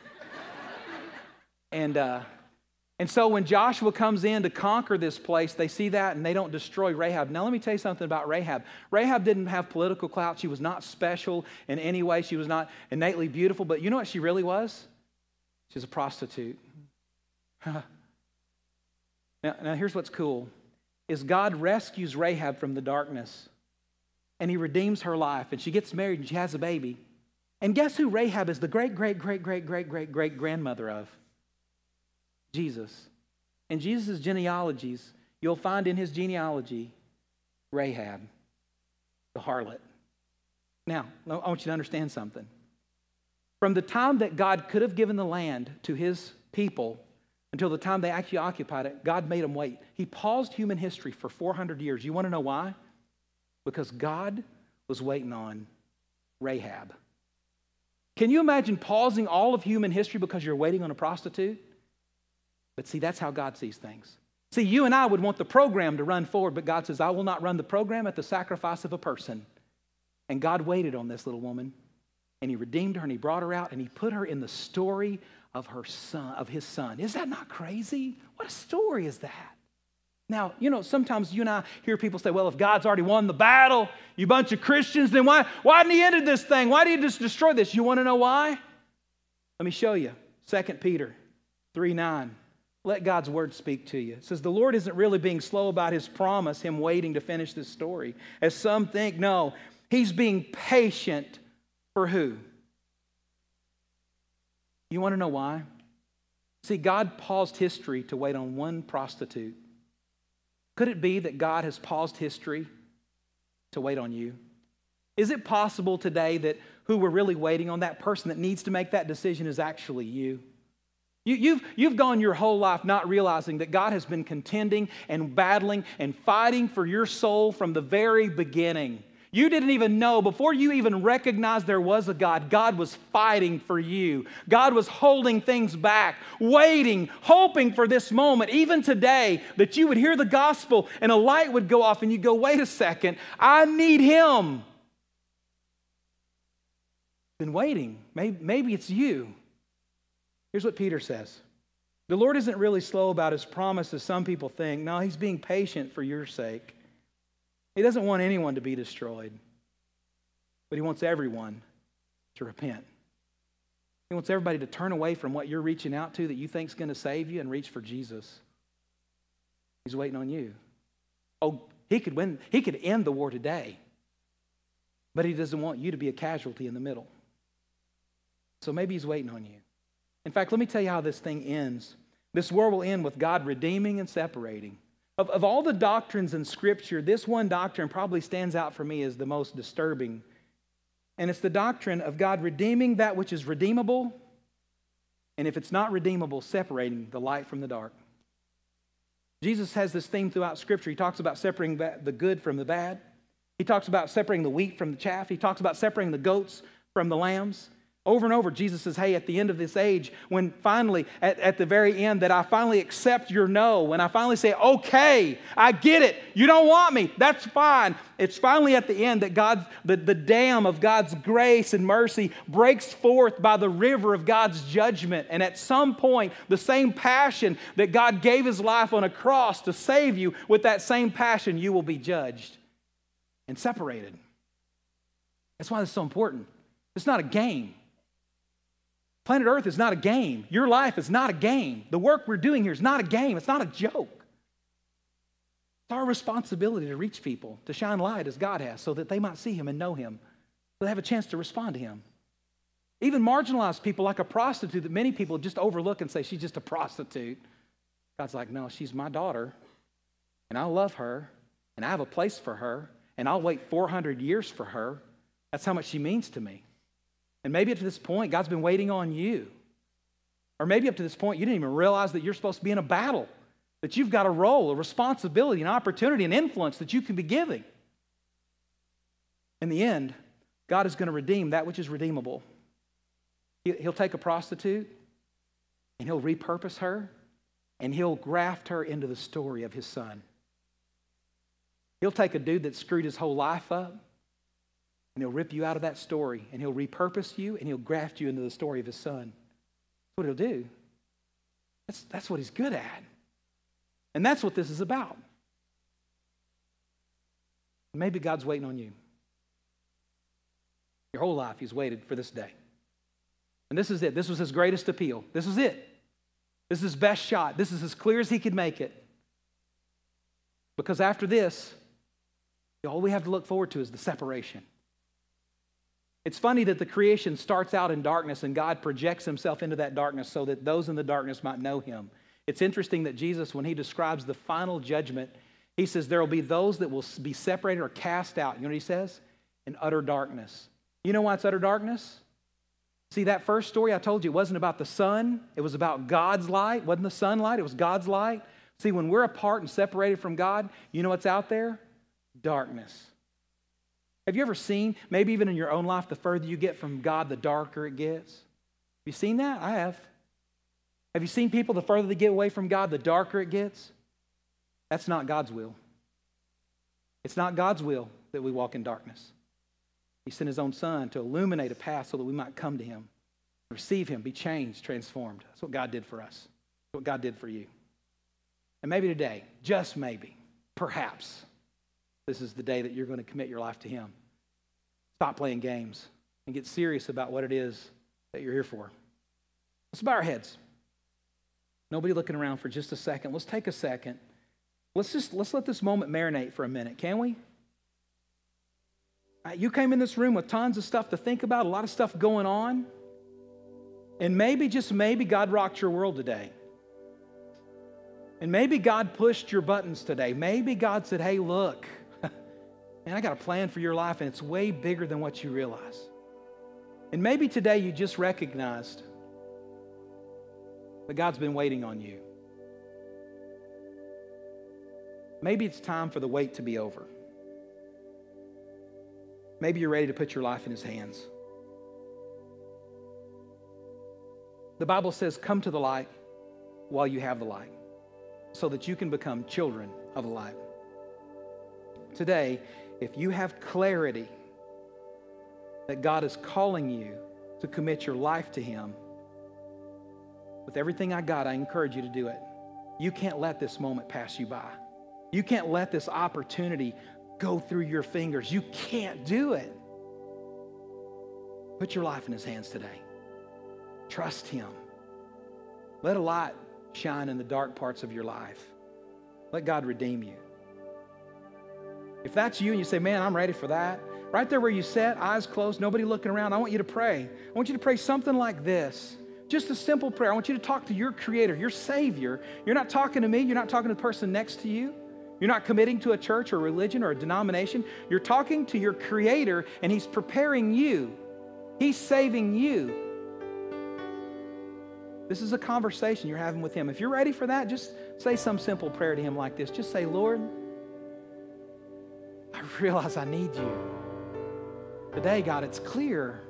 And, uh, and so when Joshua comes in to conquer this place, they see that and they don't destroy Rahab. Now, let me tell you something about Rahab. Rahab didn't have political clout. She was not special in any way. She was not innately beautiful. But you know what she really was? She was a prostitute. (laughs) now, now, here's what's cool is God rescues Rahab from the darkness and he redeems her life and she gets married and she has a baby. And guess who Rahab is the great, great, great, great, great, great, great grandmother of? Jesus. In Jesus' genealogies, you'll find in his genealogy Rahab, the harlot. Now, I want you to understand something. From the time that God could have given the land to his people until the time they actually occupied it, God made them wait. He paused human history for 400 years. You want to know why? Because God was waiting on Rahab. Can you imagine pausing all of human history because you're waiting on a prostitute? But see, that's how God sees things. See, you and I would want the program to run forward, but God says, I will not run the program at the sacrifice of a person. And God waited on this little woman, and He redeemed her, and He brought her out, and He put her in the story of her son, of His son. Is that not crazy? What a story is that? Now, you know, sometimes you and I hear people say, well, if God's already won the battle, you bunch of Christians, then why, why didn't He end this thing? Why did He just destroy this? You want to know why? Let me show you. 2 Peter 3 9. Let God's word speak to you. It says the Lord isn't really being slow about his promise, him waiting to finish this story, as some think. No, he's being patient for who? You want to know why? See, God paused history to wait on one prostitute. Could it be that God has paused history to wait on you? Is it possible today that who we're really waiting on, that person that needs to make that decision, is actually you? You, you've, you've gone your whole life not realizing that God has been contending and battling and fighting for your soul from the very beginning. You didn't even know, before you even recognized there was a God, God was fighting for you. God was holding things back, waiting, hoping for this moment, even today, that you would hear the gospel and a light would go off and you go, wait a second, I need Him. Been waiting. Maybe, maybe it's you. Here's what Peter says The Lord isn't really slow about his promise, as some people think. No, he's being patient for your sake. He doesn't want anyone to be destroyed, but he wants everyone to repent. He wants everybody to turn away from what you're reaching out to that you think is going to save you and reach for Jesus. He's waiting on you. Oh, He could win, he could end the war today. But he doesn't want you to be a casualty in the middle. So maybe he's waiting on you. In fact, let me tell you how this thing ends. This war will end with God redeeming and separating. Of, of all the doctrines in Scripture, this one doctrine probably stands out for me as the most disturbing. And it's the doctrine of God redeeming that which is redeemable, and if it's not redeemable, separating the light from the dark. Jesus has this theme throughout Scripture. He talks about separating the good from the bad. He talks about separating the wheat from the chaff. He talks about separating the goats from the lambs. Over and over, Jesus says, Hey, at the end of this age, when finally, at, at, the very end, that I finally accept your no, when I finally say, Okay, I get it, you don't want me, that's fine. It's finally at the end that God's, the, the dam of God's grace and mercy breaks forth by the river of God's judgment. And at some point, the same passion that God gave his life on a cross to save you, with that same passion, you will be judged and separated. That's why it's so important. It's not a game. Planet Earth is not a game. Your life is not a game. The work we're doing here is not a game. It's not a joke. It's our responsibility to reach people, to shine light as God has, so that they might see Him and know Him, so they have a chance to respond to Him. Even marginalized people like a prostitute that many people just overlook and say, she's just a prostitute. God's like, no, she's my daughter, and I love her, and I have a place for her, and I'll wait 400 years for her. That's how much she means to me. And maybe up to this point, God's been waiting on you. Or maybe up to this point, you didn't even realize that you're supposed to be in a battle, that you've got a role, a responsibility, an opportunity, an influence that you can be giving. In the end, God is going to redeem that which is redeemable. He'll take a prostitute and he'll repurpose her and he'll graft her into the story of his son. He'll take a dude that screwed his whole life up and he'll rip you out of that story and he'll repurpose you and he'll graft you into the story of his son. That's what he'll do. That's, that's what he's good at. And that's what this is about. Maybe God's waiting on you. Your whole life, he's waited for this day. And this is it. This was his greatest appeal. This is it. This is his best shot. This is as clear as he could make it. Because after this, all we have to look forward to is the separation. It's funny that the creation starts out in darkness and God projects himself into that darkness so that those in the darkness might know him. It's interesting that Jesus, when he describes the final judgment, he says there will be those that will be separated or cast out. You know what he says? In utter darkness. You know why it's utter darkness? See, that first story I told you, it wasn't about the sun, it was about God's light. It wasn't the sunlight, it was God's light. See, when we're apart and separated from God, you know what's out there? darkness. Have you ever seen, maybe even in your own life, the further you get from God, the darker it gets? Have you seen that? I have. Have you seen people, the further they get away from God, the darker it gets? That's not God's will. It's not God's will that we walk in darkness. He sent his own son to illuminate a path so that we might come to him, receive him, be changed, transformed. That's what God did for us. That's what God did for you. And maybe today, just maybe, perhaps, this is the day that you're going to commit your life to Him. Stop playing games and get serious about what it is that you're here for. Let's bow our heads. Nobody looking around for just a second. Let's take a second. Let's just let's let this moment marinate for a minute, can we? Uh, you came in this room with tons of stuff to think about, a lot of stuff going on. And maybe, just maybe, God rocked your world today. And maybe God pushed your buttons today. Maybe God said, hey, look, Man, I got a plan for your life, and it's way bigger than what you realize. And maybe today you just recognized that God's been waiting on you. Maybe it's time for the wait to be over. Maybe you're ready to put your life in His hands. The Bible says, Come to the light while you have the light, so that you can become children of the light. Today, if you have clarity that God is calling you to commit your life to Him, with everything I got, I encourage you to do it. You can't let this moment pass you by. You can't let this opportunity go through your fingers. You can't do it. Put your life in His hands today. Trust Him. Let a light shine in the dark parts of your life. Let God redeem you. If that's you and you say, man, I'm ready for that, right there where you sit, eyes closed, nobody looking around, I want you to pray. I want you to pray something like this. Just a simple prayer. I want you to talk to your Creator, your Savior. You're not talking to me, you're not talking to the person next to you. You're not committing to a church or religion or a denomination. You're talking to your Creator, and He's preparing you, He's saving you. This is a conversation you're having with Him. If you're ready for that, just say some simple prayer to Him like this. Just say, Lord, (laughs) realize I need you. Today, God, it's clear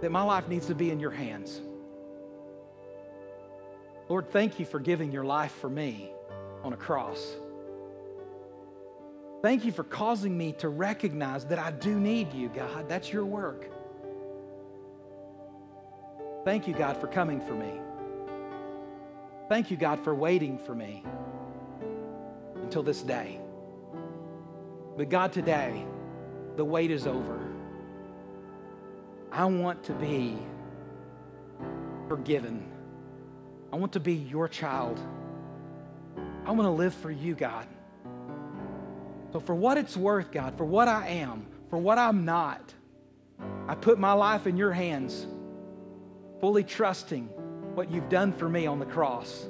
that my life needs to be in your hands. Lord, thank you for giving your life for me on a cross. Thank you for causing me to recognize that I do need you, God. That's your work. Thank you, God, for coming for me. Thank you, God, for waiting for me until this day. But God, today, the wait is over. I want to be forgiven. I want to be your child. I want to live for you, God. So, for what it's worth, God, for what I am, for what I'm not, I put my life in your hands, fully trusting what you've done for me on the cross,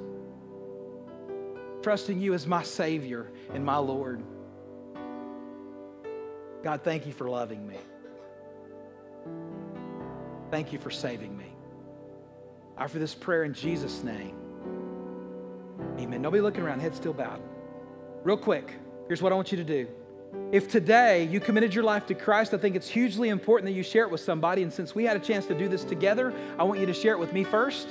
trusting you as my Savior and my Lord. God, thank you for loving me. Thank you for saving me. I offer this prayer in Jesus' name. Amen. Nobody looking around, head still bowed. Real quick, here's what I want you to do. If today you committed your life to Christ, I think it's hugely important that you share it with somebody. And since we had a chance to do this together, I want you to share it with me first.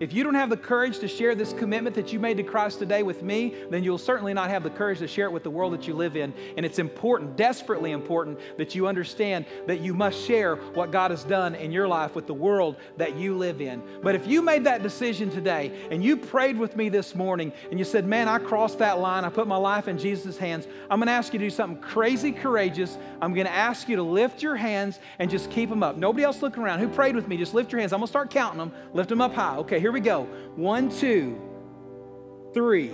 If you don't have the courage to share this commitment that you made to Christ today with me, then you'll certainly not have the courage to share it with the world that you live in. And it's important, desperately important, that you understand that you must share what God has done in your life with the world that you live in. But if you made that decision today and you prayed with me this morning and you said, Man, I crossed that line, I put my life in Jesus' hands, I'm going to ask you to do something crazy courageous. I'm going to ask you to lift your hands and just keep them up. Nobody else looking around. Who prayed with me? Just lift your hands. I'm going to start counting them. Lift them up high. Okay, here we go. One, two, three.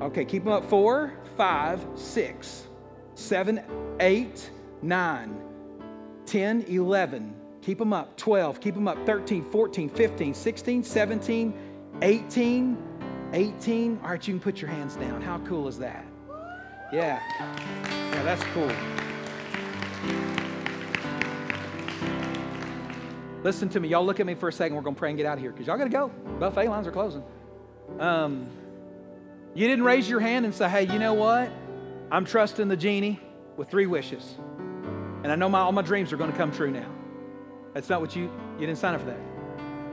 Okay, keep them up. Four, five, six, seven, eight, nine, 10, 11. Keep them up. 12. Keep them up. 13, 14, 15, 16, 17, 18, 18. All right, you can put your hands down. How cool is that? Yeah. Yeah, that's cool. Listen to me. Y'all look at me for a second. We're going to pray and get out of here because y'all got to go. Buffet lines are closing. Um, you didn't raise your hand and say, hey, you know what? I'm trusting the genie with three wishes. And I know my, all my dreams are going to come true now. That's not what you, you didn't sign up for that.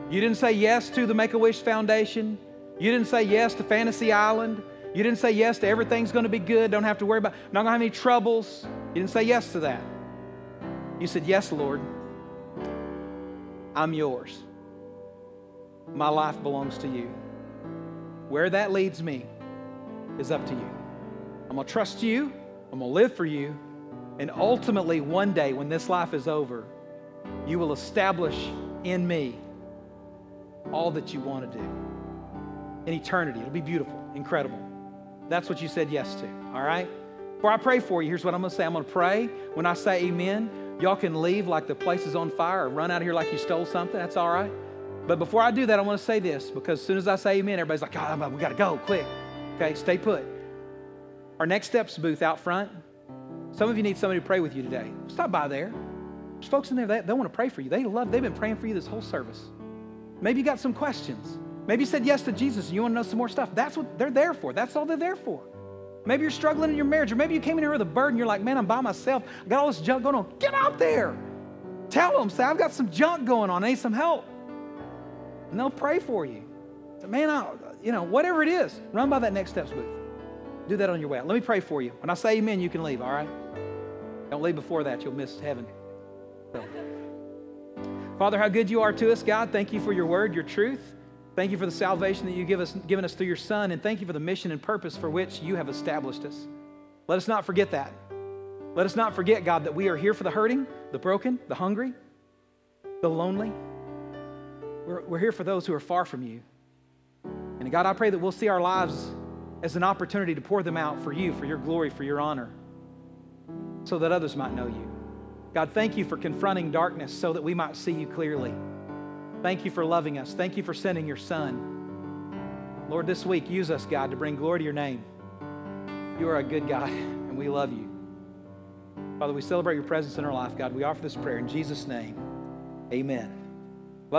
You didn't say yes to the Make a Wish Foundation. You didn't say yes to Fantasy Island. You didn't say yes to everything's going to be good, don't have to worry about, not going to have any troubles. You didn't say yes to that. You said, Yes, Lord. I'm yours. My life belongs to you. Where that leads me is up to you. I'm going to trust you. I'm going to live for you. And ultimately, one day when this life is over, you will establish in me all that you want to do. In eternity, it'll be beautiful, incredible. That's what you said yes to, all right? Before I pray for you, here's what I'm going to say I'm going to pray. When I say amen, Y'all can leave like the place is on fire or run out of here like you stole something. That's all right. But before I do that, I want to say this because as soon as I say amen, everybody's like, God, we got to go quick. Okay, stay put. Our next steps booth out front. Some of you need somebody to pray with you today. Stop by there. There's folks in there that they want to pray for you. They love, they've been praying for you this whole service. Maybe you got some questions. Maybe you said yes to Jesus and you want to know some more stuff. That's what they're there for. That's all they're there for. Maybe you're struggling in your marriage, or maybe you came in here with a burden. You're like, man, I'm by myself. I got all this junk going on. Get out there. Tell them, say, I've got some junk going on. I need some help. And they'll pray for you. Say, man, I, you know, whatever it is, run by that next steps booth. Do that on your way out. Let me pray for you. When I say amen, you can leave, all right? Don't leave before that. You'll miss heaven. So. Father, how good you are to us, God. Thank you for your word, your truth. Thank you for the salvation that you've give us, given us through your Son, and thank you for the mission and purpose for which you have established us. Let us not forget that. Let us not forget, God, that we are here for the hurting, the broken, the hungry, the lonely. We're, we're here for those who are far from you. And God, I pray that we'll see our lives as an opportunity to pour them out for you, for your glory, for your honor, so that others might know you. God, thank you for confronting darkness so that we might see you clearly. Thank you for loving us. Thank you for sending your Son. Lord, this week, use us, God, to bring glory to your name. You are a good God, (laughs) and we love you. Father, we celebrate your presence in our life, God. We offer this prayer in Jesus' name. Amen.